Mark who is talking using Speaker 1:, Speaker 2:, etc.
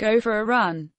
Speaker 1: Go for a run.